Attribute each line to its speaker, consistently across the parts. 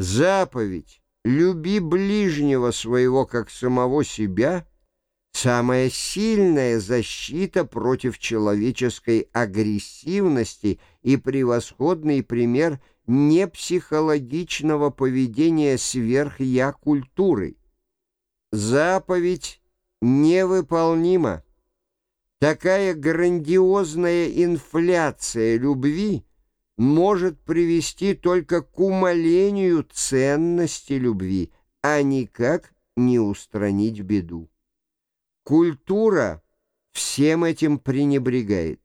Speaker 1: Заповедь «люби ближнего своего, как самого себя» — самая сильная защита против человеческой агрессивности и превосходный пример непсихологичного поведения сверх-я культуры. Заповедь невыполнима. Такая грандиозная инфляция любви — может привести только к умалению ценности любви, а никак не устранить беду. Культура всем этим пренебрегает.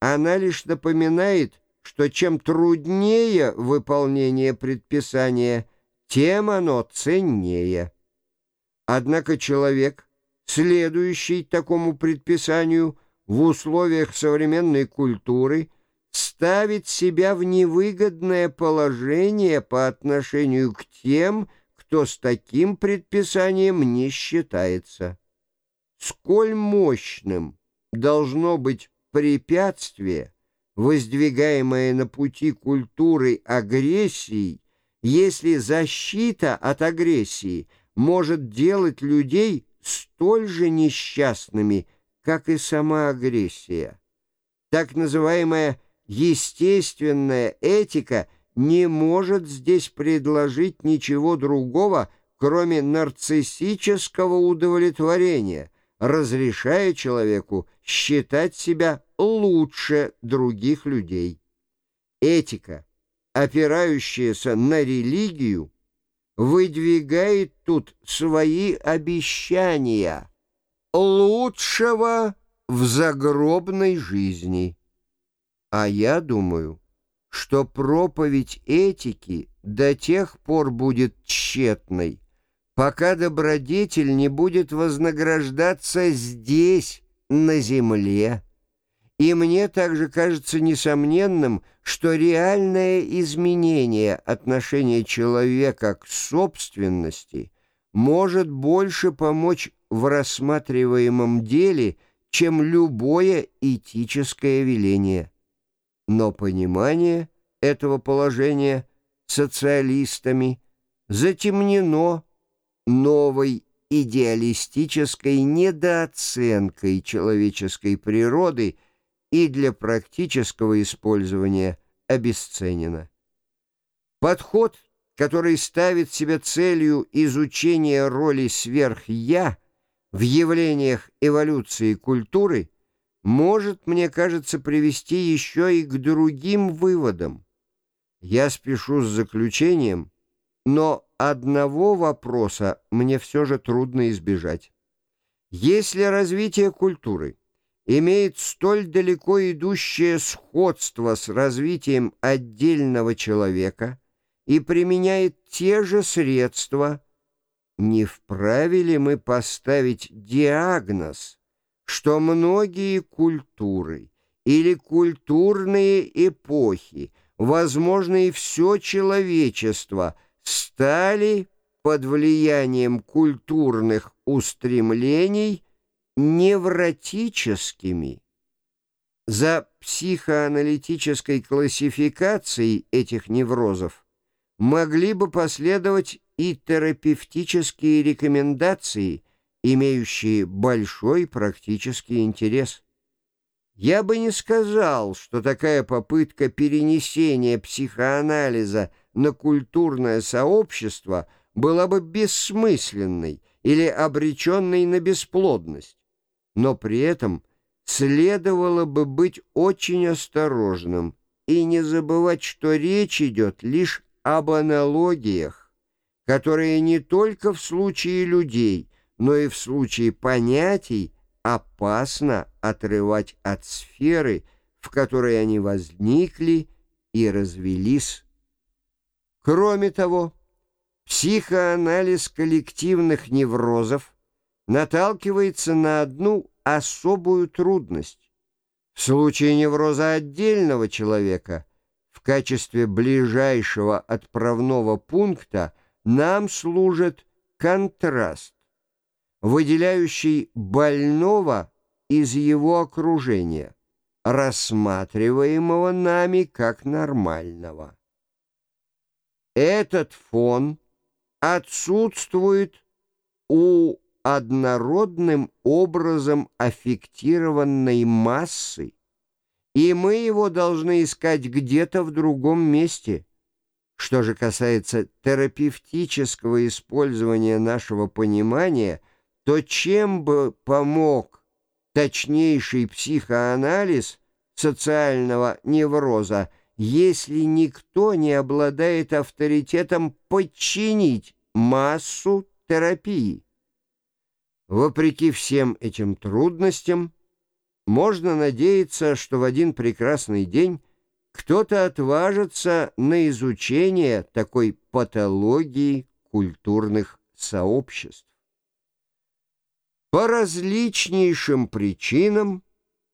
Speaker 1: Она лишь напоминает, что чем труднее выполнение предписания, тем оно ценнее. Однако человек, следующий такому предписанию в условиях современной культуры – ставит себя в невыгодное положение по отношению к тем, кто с таким предписанием не считается. Сколь мощным должно быть препятствие, воздвигаемое на пути культуры агрессии, если защита от агрессии может делать людей столь же несчастными, как и сама агрессия. Так называемая естественная этика не может здесь предложить ничего другого, кроме нарциссического удовлетворения, разрешая человеку считать себя лучше других людей. Этика, опирающаяся на религию, выдвигает тут свои обещания лучшего в загробной жизни. А я думаю, что проповедь этики до тех пор будет тщетной, пока добродетель не будет вознаграждаться здесь, на земле. И мне также кажется несомненным, что реальное изменение отношения человека к собственности может больше помочь в рассматриваемом деле, чем любое этическое веление но понимание этого положения социалистами затемнено новой идеалистической недооценкой человеческой природы и для практического использования обесценено. Подход, который ставит себе целью изучения роли сверх-я в явлениях эволюции культуры, может, мне кажется, привести еще и к другим выводам. Я спешу с заключением, но одного вопроса мне все же трудно избежать. Если развитие культуры имеет столь далеко идущее сходство с развитием отдельного человека и применяет те же средства, не вправе ли мы поставить диагноз – что многие культуры или культурные эпохи, возможно, и все человечество, стали под влиянием культурных устремлений невротическими. За психоаналитической классификацией этих неврозов могли бы последовать и терапевтические рекомендации – имеющие большой практический интерес. Я бы не сказал, что такая попытка перенесения психоанализа на культурное сообщество была бы бессмысленной или обреченной на бесплодность, но при этом следовало бы быть очень осторожным и не забывать, что речь идет лишь об аналогиях, которые не только в случае людей – но и в случае понятий опасно отрывать от сферы, в которой они возникли и развелись. Кроме того, психоанализ коллективных неврозов наталкивается на одну особую трудность. В случае невроза отдельного человека в качестве ближайшего отправного пункта нам служит контраст выделяющий больного из его окружения, рассматриваемого нами как нормального. Этот фон отсутствует у однородным образом аффектированной массы, и мы его должны искать где-то в другом месте. Что же касается терапевтического использования нашего понимания, то чем бы помог точнейший психоанализ социального невроза, если никто не обладает авторитетом подчинить массу терапии? Вопреки всем этим трудностям, можно надеяться, что в один прекрасный день кто-то отважится на изучение такой патологии культурных сообществ. По различнейшим причинам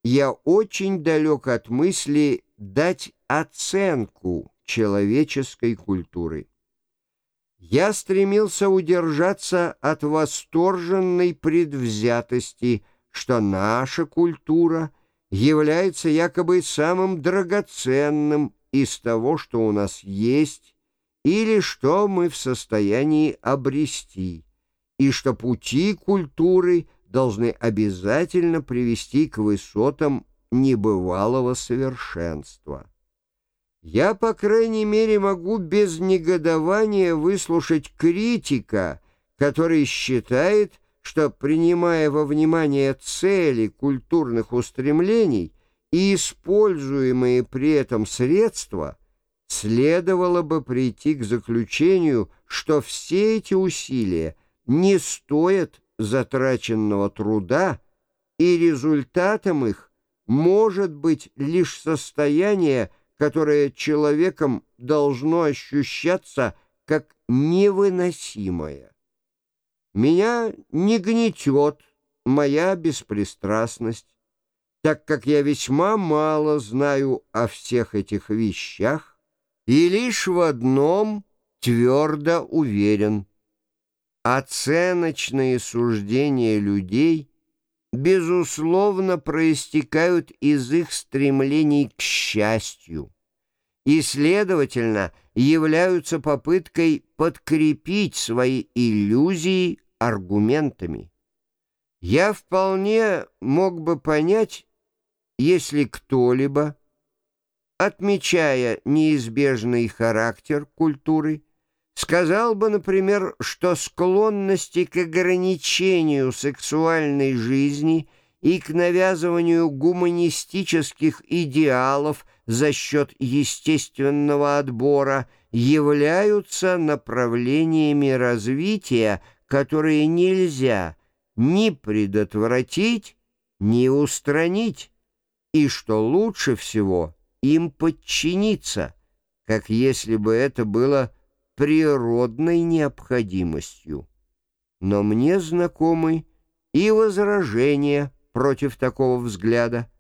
Speaker 1: я очень далек от мысли дать оценку человеческой культуры. Я стремился удержаться от восторженной предвзятости, что наша культура является якобы самым драгоценным из того, что у нас есть, или что мы в состоянии обрести, и что пути культуры должны обязательно привести к высотам небывалого совершенства. Я, по крайней мере, могу без негодования выслушать критика, который считает, что, принимая во внимание цели культурных устремлений и используемые при этом средства, следовало бы прийти к заключению, что все эти усилия не стоят затраченного труда, и результатом их может быть лишь состояние, которое человеком должно ощущаться как невыносимое. Меня не гнетет моя беспристрастность, так как я весьма мало знаю о всех этих вещах и лишь в одном твердо уверен. Оценочные суждения людей безусловно проистекают из их стремлений к счастью и, следовательно, являются попыткой подкрепить свои иллюзии аргументами. Я вполне мог бы понять, если кто-либо, отмечая неизбежный характер культуры, сказал бы, например, что склонности к ограничению сексуальной жизни и к навязыванию гуманистических идеалов за счет естественного отбора являются направлениями развития, которые нельзя ни предотвратить, ни устранить, и что лучше всего им подчиниться, как если бы это было природной необходимостью. Но мне знакомы и возражения против такого взгляда.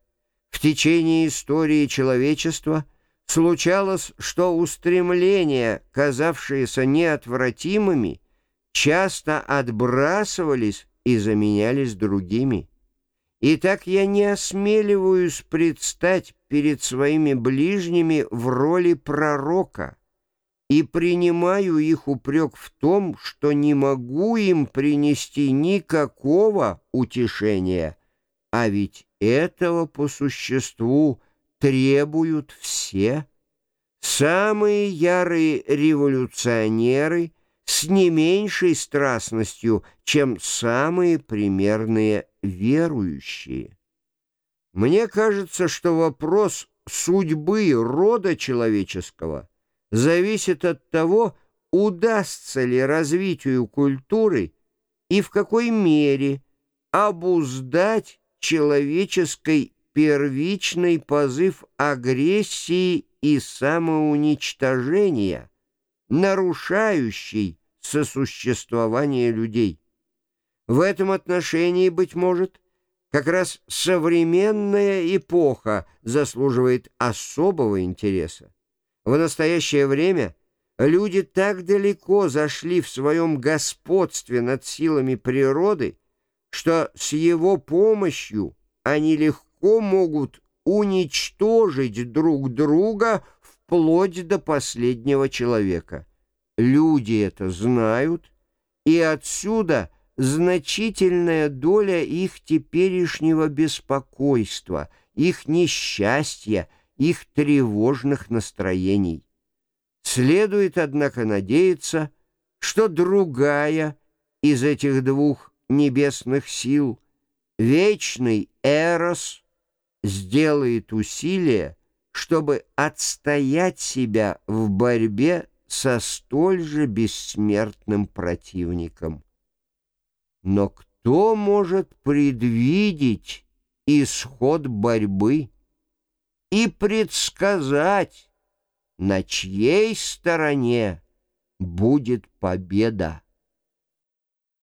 Speaker 1: В течение истории человечества случалось, что устремления, казавшиеся неотвратимыми, часто отбрасывались и заменялись другими. И так я не осмеливаюсь предстать перед своими ближними в роли пророка и принимаю их упрек в том, что не могу им принести никакого утешения, а ведь этого по существу требуют все. Самые ярые революционеры — с не меньшей страстностью, чем самые примерные верующие. Мне кажется, что вопрос судьбы рода человеческого зависит от того, удастся ли развитию культуры и в какой мере обуздать человеческой первичный позыв агрессии и самоуничтожения, нарушающий сосуществования людей. В этом отношении, быть может, как раз современная эпоха заслуживает особого интереса. В настоящее время люди так далеко зашли в своем господстве над силами природы, что с его помощью они легко могут уничтожить друг друга вплоть до последнего человека. люди это знают, и отсюда значительная доля их теперешнего беспокойства, их несчастья, их тревожных настроений. Следует, однако, надеяться, что другая из этих двух небесных сил, вечный Эрос, сделает усилие, чтобы отстоять себя в борьбе со столь же бессмертным противником. Но кто может предвидеть исход борьбы и предсказать, на чьей стороне будет победа?